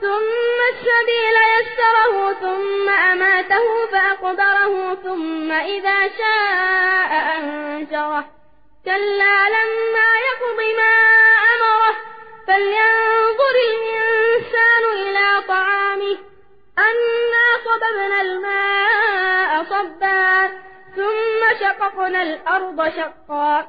ثم السبيل يسره ثم أماته فأقدره ثم إذا شاء أنشره. كلا لما يقض ما أمره فلينظر الإنسان إلى طعامه. أنا صببنا الماء صبا ثم شققنا الأرض شقا.